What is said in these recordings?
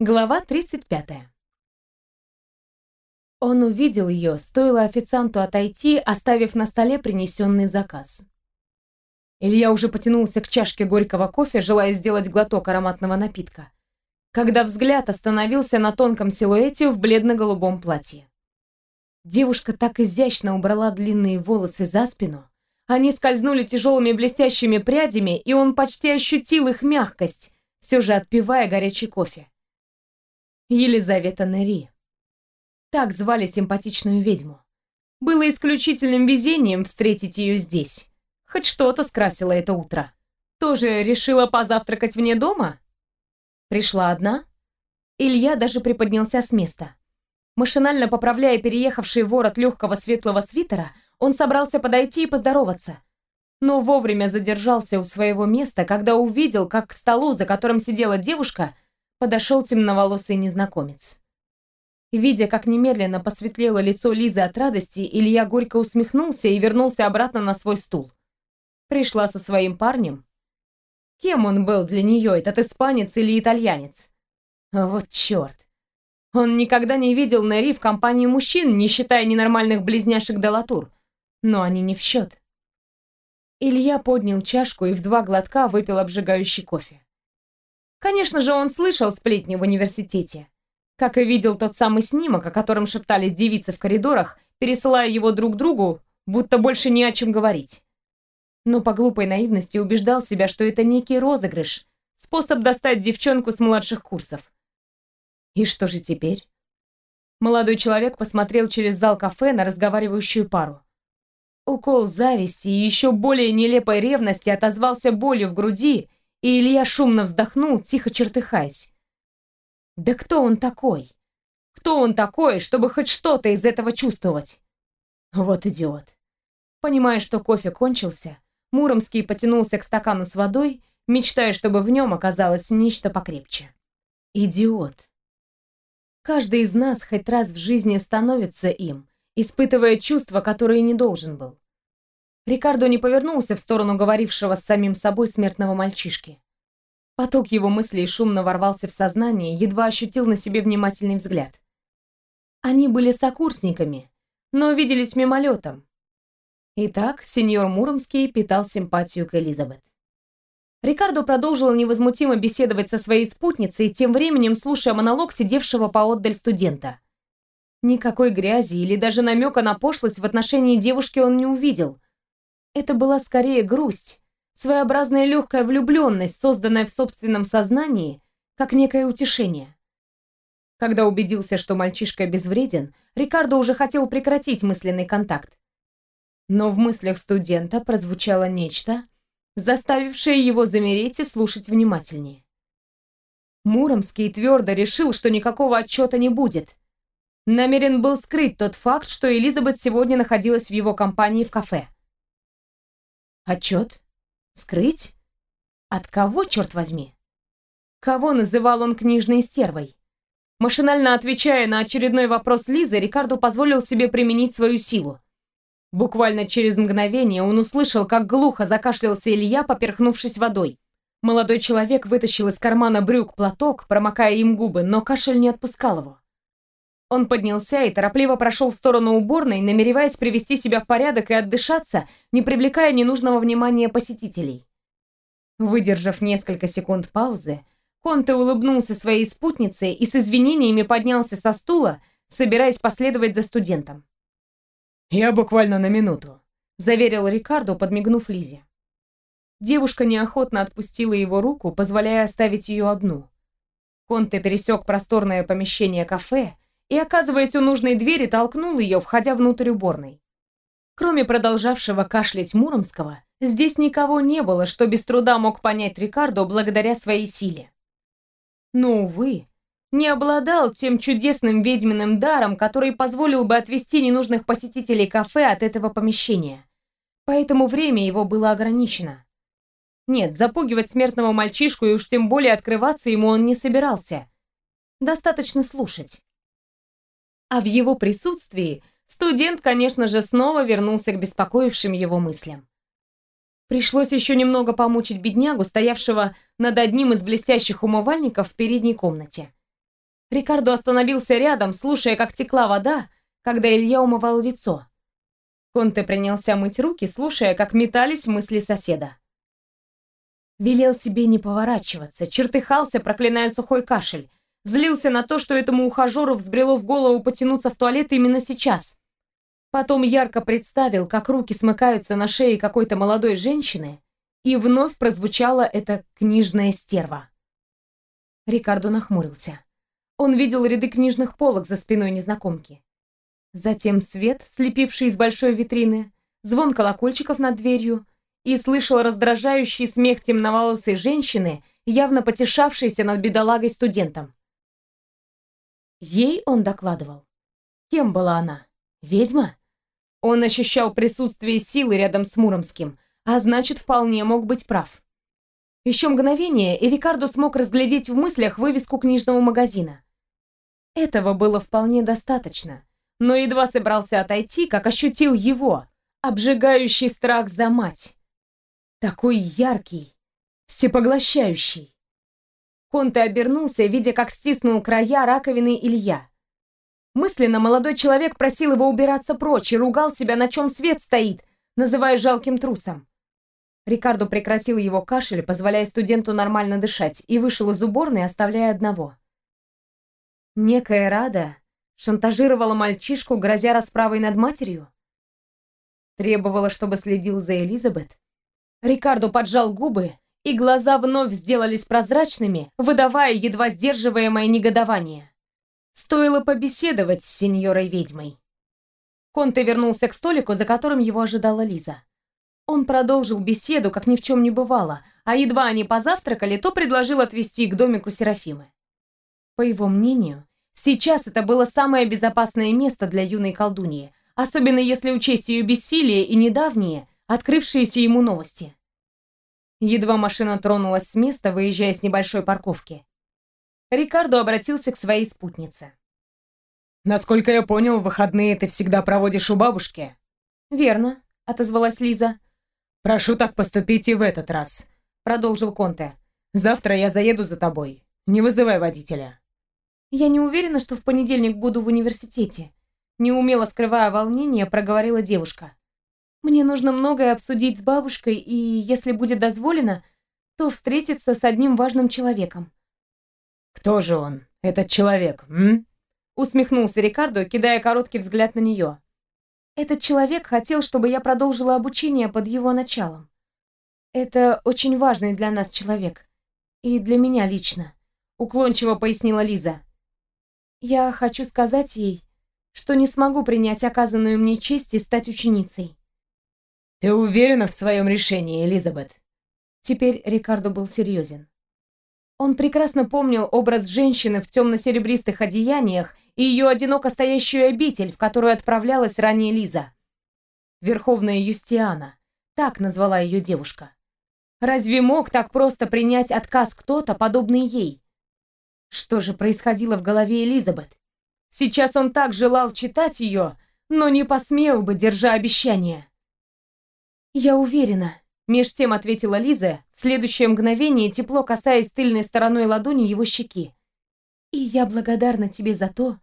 Глава 35. Он увидел ее, стоило официанту отойти, оставив на столе принесенный заказ. Илья уже потянулся к чашке горького кофе, желая сделать глоток ароматного напитка, когда взгляд остановился на тонком силуэте в бледно-голубом платье. Девушка так изящно убрала длинные волосы за спину, они скользнули тяжелыми блестящими прядями, и он почти ощутил их мягкость, все же отпивая горячий кофе. Елизавета Нери. Так звали симпатичную ведьму. Было исключительным везением встретить ее здесь. Хоть что-то скрасило это утро. Тоже решила позавтракать вне дома? Пришла одна? Илья даже приподнялся с места. Машинально поправляя переехавший ворот легкого светлого свитера, он собрался подойти и поздороваться. Но вовремя задержался у своего места, когда увидел, как к столу, за которым сидела девушка, подошел темноволосый незнакомец. Видя, как немедленно посветлело лицо Лизы от радости, Илья горько усмехнулся и вернулся обратно на свой стул. Пришла со своим парнем. Кем он был для нее, этот испанец или итальянец? Вот черт. Он никогда не видел Нэри в компании мужчин, не считая ненормальных близняшек Делатур. Но они не в счет. Илья поднял чашку и в два глотка выпил обжигающий кофе. Конечно же, он слышал сплетни в университете. Как и видел тот самый снимок, о котором шептались девицы в коридорах, пересылая его друг другу, будто больше не о чем говорить. Но по глупой наивности убеждал себя, что это некий розыгрыш, способ достать девчонку с младших курсов. И что же теперь? Молодой человек посмотрел через зал кафе на разговаривающую пару. Укол зависти и еще более нелепой ревности отозвался болью в груди и Илья шумно вздохнул, тихо чертыхаясь. Да кто он такой? Кто он такой, чтобы хоть что-то из этого чувствовать? Вот идиот. Понимая, что кофе кончился, Муромский потянулся к стакану с водой, мечтая, чтобы в нем оказалось нечто покрепче. Идиот. Каждый из нас хоть раз в жизни становится им, испытывая чувства, которые не должен был. Рикардо не повернулся в сторону говорившего с самим собой смертного мальчишки. Поток его мыслей шумно ворвался в сознание, едва ощутил на себе внимательный взгляд. Они были сокурсниками, но виделись мимолетом. Итак, сеньор Муромский питал симпатию к Элизабет. Рикардо продолжил невозмутимо беседовать со своей спутницей, тем временем слушая монолог сидевшего поотдаль студента. Никакой грязи или даже намека на пошлость в отношении девушки он не увидел – это была скорее грусть, своеобразная легкая влюбленность, созданная в собственном сознании, как некое утешение. Когда убедился, что мальчишка безвреден, Рикардо уже хотел прекратить мысленный контакт. Но в мыслях студента прозвучало нечто, заставившее его замереть и слушать внимательнее. Муромский твердо решил, что никакого отчета не будет. Намерен был скрыть тот факт, что Элизабет сегодня находилась в его компании в кафе. Отчет? Скрыть? От кого, черт возьми? Кого называл он книжной стервой? Машинально отвечая на очередной вопрос Лизы, Рикардо позволил себе применить свою силу. Буквально через мгновение он услышал, как глухо закашлялся Илья, поперхнувшись водой. Молодой человек вытащил из кармана брюк платок, промокая им губы, но кашель не отпускал его. Он поднялся и торопливо прошел в сторону уборной, намереваясь привести себя в порядок и отдышаться, не привлекая ненужного внимания посетителей. Выдержав несколько секунд паузы, Конте улыбнулся своей спутнице и с извинениями поднялся со стула, собираясь последовать за студентом. «Я буквально на минуту», — заверил Рикардо, подмигнув Лизе. Девушка неохотно отпустила его руку, позволяя оставить ее одну. Конте пересек просторное помещение кафе, и, оказываясь у нужной двери, толкнул ее, входя внутрь уборной. Кроме продолжавшего кашлять Муромского, здесь никого не было, что без труда мог понять Рикардо благодаря своей силе. Но, увы, не обладал тем чудесным ведьминым даром, который позволил бы отвести ненужных посетителей кафе от этого помещения. Поэтому время его было ограничено. Нет, запугивать смертного мальчишку и уж тем более открываться ему он не собирался. Достаточно слушать. А в его присутствии студент, конечно же, снова вернулся к беспокоившим его мыслям. Пришлось еще немного помучить беднягу, стоявшего над одним из блестящих умывальников в передней комнате. Рикардо остановился рядом, слушая, как текла вода, когда Илья умывал лицо. Конте принялся мыть руки, слушая, как метались мысли соседа. Велел себе не поворачиваться, чертыхался, проклиная сухой кашель. Злился на то, что этому ухажеру взбрело в голову потянуться в туалет именно сейчас. Потом ярко представил, как руки смыкаются на шее какой-то молодой женщины, и вновь прозвучала эта книжная стерва. Рикардо нахмурился. Он видел ряды книжных полок за спиной незнакомки. Затем свет, слепивший из большой витрины, звон колокольчиков над дверью, и слышал раздражающий смех темноволосой женщины, явно потешавшейся над бедолагой-студентом. Ей он докладывал. Кем была она? Ведьма? Он ощущал присутствие силы рядом с Муромским, а значит, вполне мог быть прав. Еще мгновение, и Рикардо смог разглядеть в мыслях вывеску книжного магазина. Этого было вполне достаточно, но едва собрался отойти, как ощутил его, обжигающий страх за мать. Такой яркий, всепоглощающий. Конте обернулся, видя, как стиснул края раковины Илья. Мысленно молодой человек просил его убираться прочь и ругал себя, на чем свет стоит, называя жалким трусом. Рикардо прекратил его кашель, позволяя студенту нормально дышать, и вышел из уборной, оставляя одного. Некая Рада шантажировала мальчишку, грозя расправой над матерью? Требовала, чтобы следил за Элизабет? Рикардо поджал губы, и глаза вновь сделались прозрачными, выдавая едва сдерживаемое негодование. Стоило побеседовать с сеньорой-ведьмой. Конте вернулся к столику, за которым его ожидала Лиза. Он продолжил беседу, как ни в чем не бывало, а едва они позавтракали, то предложил отвезти к домику Серафимы. По его мнению, Сейчас это было самое безопасное место для юной колдуньи, особенно если учесть ее бессилие и недавние, открывшиеся ему новости. Едва машина тронулась с места, выезжая с небольшой парковки. Рикардо обратился к своей спутнице. «Насколько я понял, выходные ты всегда проводишь у бабушки?» «Верно», — отозвалась Лиза. «Прошу так поступить и в этот раз», — продолжил Конте. «Завтра я заеду за тобой. Не вызывай водителя». Я не уверена, что в понедельник буду в университете. Неумело скрывая волнение, проговорила девушка. Мне нужно многое обсудить с бабушкой, и, если будет дозволено, то встретиться с одним важным человеком. Кто же он, этот человек, м? Усмехнулся Рикардо, кидая короткий взгляд на нее. Этот человек хотел, чтобы я продолжила обучение под его началом. Это очень важный для нас человек. И для меня лично. Уклончиво пояснила Лиза. Я хочу сказать ей, что не смогу принять оказанную мне честь и стать ученицей. Ты уверена в своем решении, Элизабет? Теперь Рикардо был серьезен. Он прекрасно помнил образ женщины в темно-серебристых одеяниях и ее одиноко стоящую обитель, в которую отправлялась ранее Лиза. Верховная Юстиана, так назвала ее девушка. Разве мог так просто принять отказ кто-то, подобный ей? Что же происходило в голове Элизабет? Сейчас он так желал читать ее, но не посмел бы, держа обещание. «Я уверена», — меж тем ответила Лиза, в следующее мгновение тепло касаясь тыльной стороной ладони его щеки. «И я благодарна тебе за то,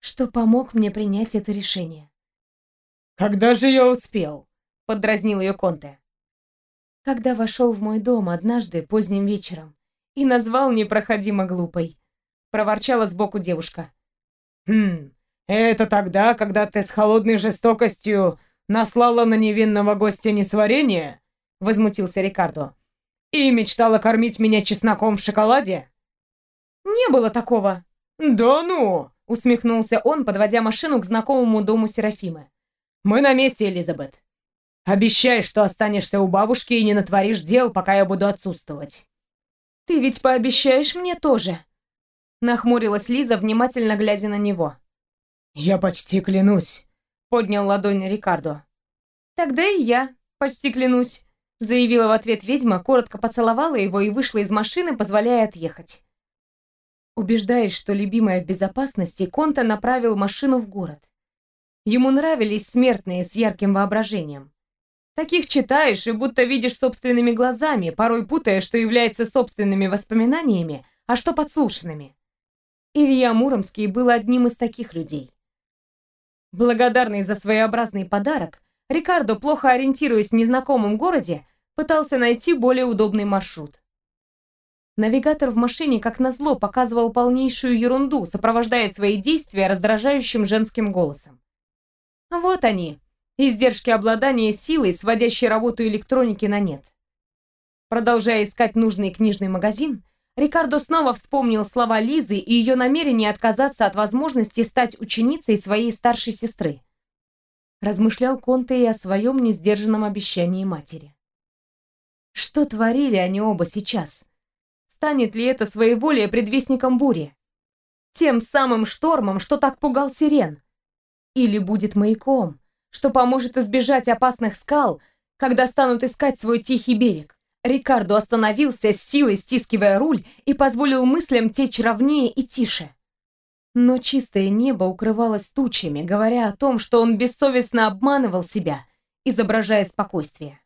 что помог мне принять это решение». «Когда же я успел?» — подразнил ее Конте. «Когда вошел в мой дом однажды поздним вечером и назвал непроходимо глупой», проворчала сбоку девушка. «Хм, это тогда, когда ты с холодной жестокостью наслала на невинного гостя несварение?» Возмутился Рикардо. «И мечтала кормить меня чесноком в шоколаде?» «Не было такого!» «Да ну!» Усмехнулся он, подводя машину к знакомому дому Серафимы. «Мы на месте, Элизабет. Обещай, что останешься у бабушки и не натворишь дел, пока я буду отсутствовать». «Ты ведь пообещаешь мне тоже?» Нахмурилась Лиза, внимательно глядя на него. «Я почти клянусь», — поднял ладонь Рикардо. «Тогда и я почти клянусь», — заявила в ответ ведьма, коротко поцеловала его и вышла из машины, позволяя отъехать. Убеждаясь, что любимая в безопасности, Конта направил машину в город. Ему нравились смертные с ярким воображением. Таких читаешь и будто видишь собственными глазами, порой путая, что является собственными воспоминаниями, а что подслушанными. Илья Муромский был одним из таких людей. Благодарный за своеобразный подарок, Рикардо, плохо ориентируясь в незнакомом городе, пытался найти более удобный маршрут. Навигатор в машине, как назло, показывал полнейшую ерунду, сопровождая свои действия раздражающим женским голосом. Вот они, издержки обладания силой, сводящие работу электроники на нет. Продолжая искать нужный книжный магазин, Рикардо снова вспомнил слова Лизы и ее намерение отказаться от возможности стать ученицей своей старшей сестры. Размышлял Конте и о своем несдержанном обещании матери. Что творили они оба сейчас? Станет ли это своеволие предвестником бури? Тем самым штормом, что так пугал сирен? Или будет маяком, что поможет избежать опасных скал, когда станут искать свой тихий берег? Рикардо остановился, с силой стискивая руль, и позволил мыслям течь ровнее и тише. Но чистое небо укрывалось тучами, говоря о том, что он бессовестно обманывал себя, изображая спокойствие.